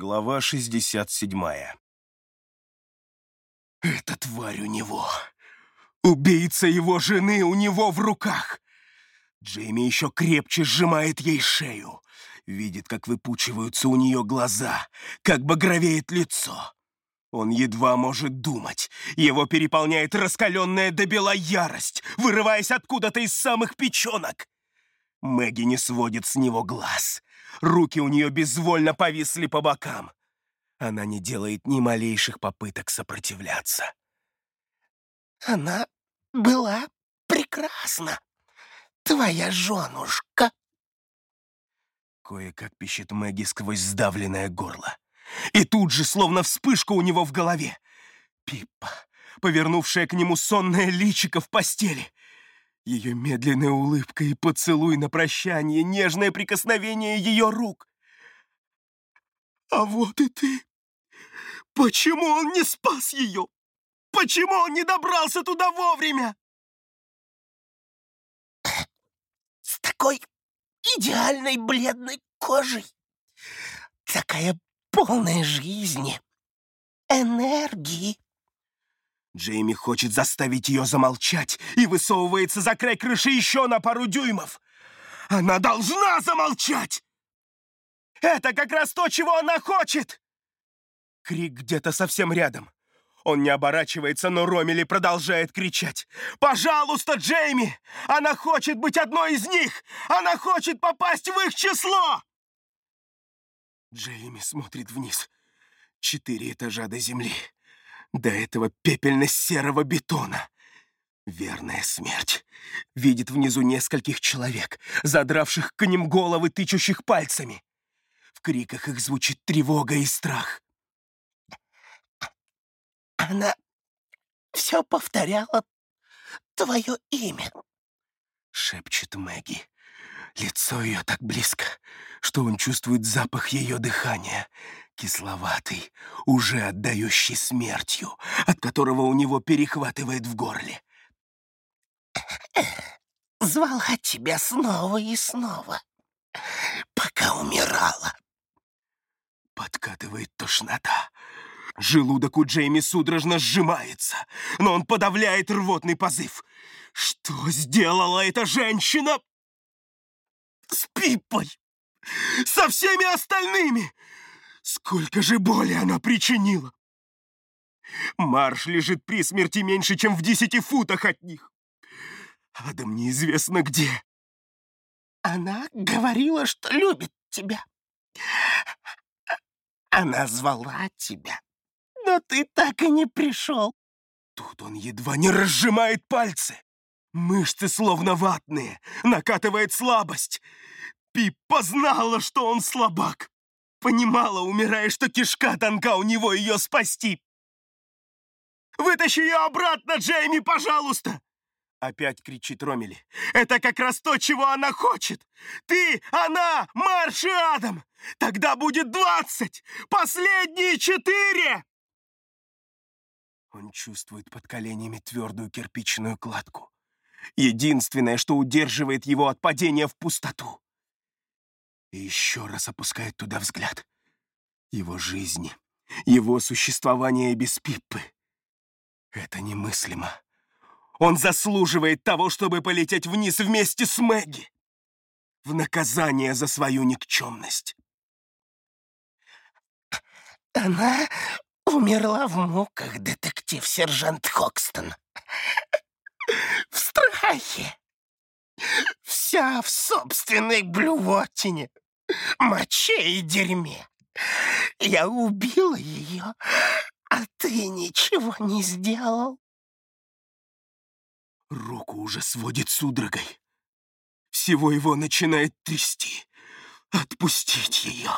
Глава 67 «Эта тварь у него! Убийца его жены у него в руках!» Джейми еще крепче сжимает ей шею. Видит, как выпучиваются у нее глаза, как багровеет лицо. Он едва может думать. Его переполняет раскаленная до бела ярость, вырываясь откуда-то из самых печенок. Мэгги не сводит с него глаз. Руки у нее безвольно повисли по бокам. Она не делает ни малейших попыток сопротивляться. Она была прекрасна, твоя женушка. Кое-как пищит Мэгги сквозь сдавленное горло. И тут же, словно вспышка у него в голове, Пиппа, повернувшая к нему сонное личико в постели. Ее медленная улыбка и поцелуй на прощание, нежное прикосновение ее рук. А вот и ты. Почему он не спас ее? Почему он не добрался туда вовремя? С такой идеальной бледной кожей. Такая полная жизни, энергии. Джейми хочет заставить ее замолчать и высовывается за край крыши еще на пару дюймов. Она должна замолчать! Это как раз то, чего она хочет! Крик где-то совсем рядом. Он не оборачивается, но Ромили продолжает кричать. «Пожалуйста, Джейми! Она хочет быть одной из них! Она хочет попасть в их число!» Джейми смотрит вниз. Четыре этажа до земли. До этого пепельно-серого бетона. Верная смерть. Видит внизу нескольких человек, задравших к ним головы, тычущих пальцами. В криках их звучит тревога и страх. Она все повторяла твое имя. Шепчет Мэгги. Лицо ее так близко, что он чувствует запах ее дыхания, кисловатый, уже отдающий смертью, от которого у него перехватывает в горле. Звала тебя снова и снова, пока умирала. Подкатывает тошнота. Желудок у Джейми судорожно сжимается, но он подавляет рвотный позыв. Что сделала эта женщина? С Пиппой! Со всеми остальными! Сколько же боли она причинила! Марш лежит при смерти меньше, чем в десяти футах от них. Адам неизвестно где. Она говорила, что любит тебя. Она звала тебя, но ты так и не пришел. Тут он едва не разжимает пальцы. Мышцы словно ватные, накатывает слабость. Пиппа знала, что он слабак. Понимала, умирая, что кишка тонка у него ее спасти. «Вытащи ее обратно, Джейми, пожалуйста!» Опять кричит Ромели. «Это как раз то, чего она хочет! Ты, она, Марш и Адам! Тогда будет двадцать! Последние четыре!» Он чувствует под коленями твердую кирпичную кладку. Единственное, что удерживает его от падения в пустоту. И еще раз опускает туда взгляд. Его жизни, его существование без Пиппы. Это немыслимо. Он заслуживает того, чтобы полететь вниз вместе с Мэгги. В наказание за свою никчемность. Она умерла в муках, детектив-сержант Хокстон. В страхе. Вся в собственной блювотине, моче и дерьме. Я убила ее, а ты ничего не сделал. Руку уже сводит судорогой. Всего его начинает трясти. Отпустить ее.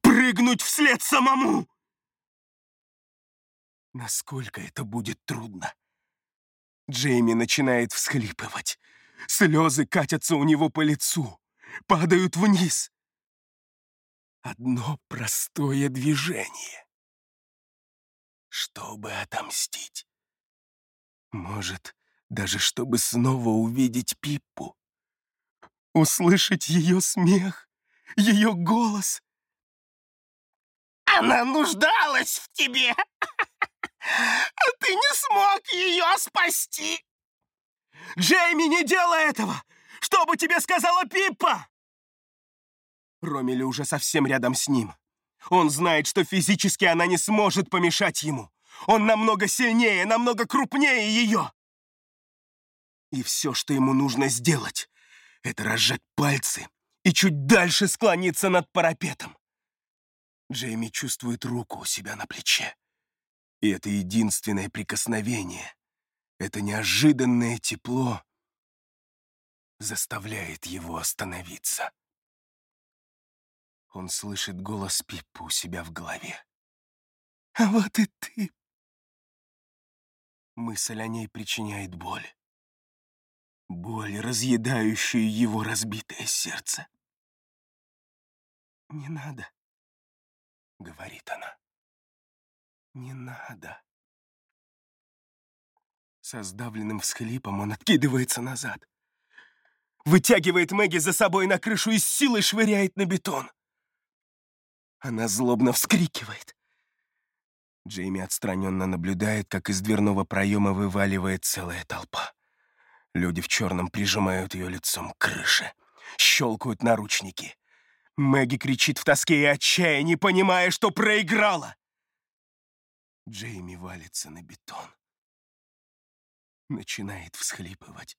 Прыгнуть вслед самому. Насколько это будет трудно. Джейми начинает всхлипывать. Слезы катятся у него по лицу, падают вниз. Одно простое движение. Чтобы отомстить. Может, даже чтобы снова увидеть Пиппу. Услышать ее смех, ее голос. Она нуждалась в тебе, ты не смог ее спасти. Джейми, не делай этого! Что бы тебе сказала Пиппа? Ромили уже совсем рядом с ним. Он знает, что физически она не сможет помешать ему. Он намного сильнее, намного крупнее ее. И все, что ему нужно сделать, это разжать пальцы и чуть дальше склониться над парапетом. Джейми чувствует руку у себя на плече. И это единственное прикосновение, это неожиданное тепло заставляет его остановиться. Он слышит голос Пиппа у себя в голове. «А вот и ты!» Мысль о ней причиняет боль. Боль, разъедающую его разбитое сердце. «Не надо», — говорит она. «Не надо». Со сдавленным всхлипом он откидывается назад. Вытягивает Мэгги за собой на крышу и с силой швыряет на бетон. Она злобно вскрикивает. Джейми отстраненно наблюдает, как из дверного проема вываливает целая толпа. Люди в черном прижимают ее лицом к крыше, щелкают наручники. Мэгги кричит в тоске и отчаянии, понимая, что проиграла. Джейми валится на бетон. Начинает всхлипывать.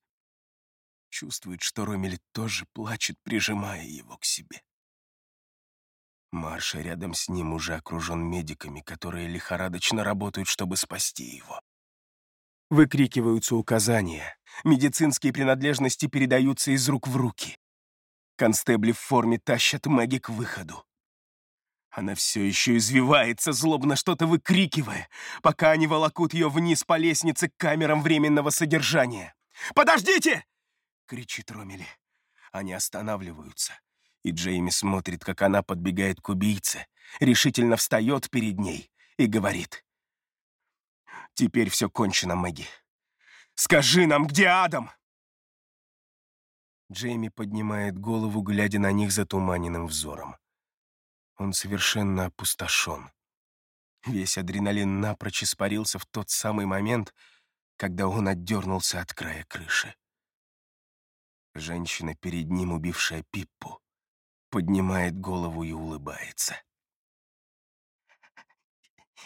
Чувствует, что Ромель тоже плачет, прижимая его к себе. Марша рядом с ним уже окружен медиками, которые лихорадочно работают, чтобы спасти его. Выкрикиваются указания. Медицинские принадлежности передаются из рук в руки. Констебли в форме тащат Мэгги к выходу. Она все еще извивается, злобно что-то выкрикивая, пока они волокут ее вниз по лестнице к камерам временного содержания. «Подождите!» — кричит Ромели. Они останавливаются и Джейми смотрит, как она подбегает к убийце, решительно встает перед ней и говорит. «Теперь все кончено, Мэгги. Скажи нам, где Адам?» Джейми поднимает голову, глядя на них затуманенным взором. Он совершенно опустошен. Весь адреналин напрочь испарился в тот самый момент, когда он отдернулся от края крыши. Женщина перед ним, убившая Пиппу, поднимает голову и улыбается.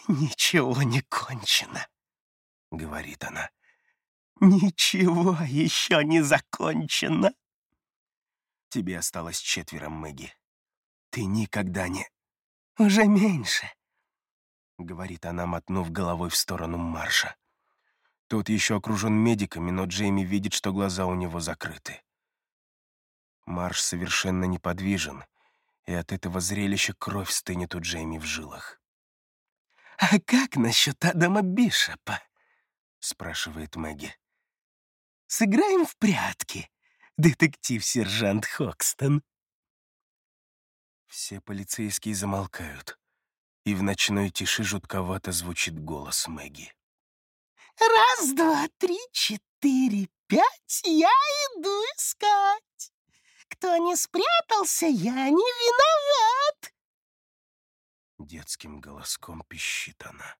«Ничего не кончено», — говорит она. «Ничего еще не закончено». Тебе осталось четверо, Мэгги. Ты никогда не... Уже меньше, — говорит она, мотнув головой в сторону Марша. Тот еще окружен медиками, но Джейми видит, что глаза у него закрыты. Марш совершенно неподвижен, и от этого зрелища кровь стынет у Джейми в жилах. «А как насчет Адама Бишопа?» — спрашивает Мэгги. «Сыграем в прятки, детектив-сержант Хокстон». Все полицейские замолкают, и в ночной тиши жутковато звучит голос Мэгги. «Раз, два, три, четыре, пять, я иду искать». Кто не спрятался, я не виноват!» Детским голоском пищит она.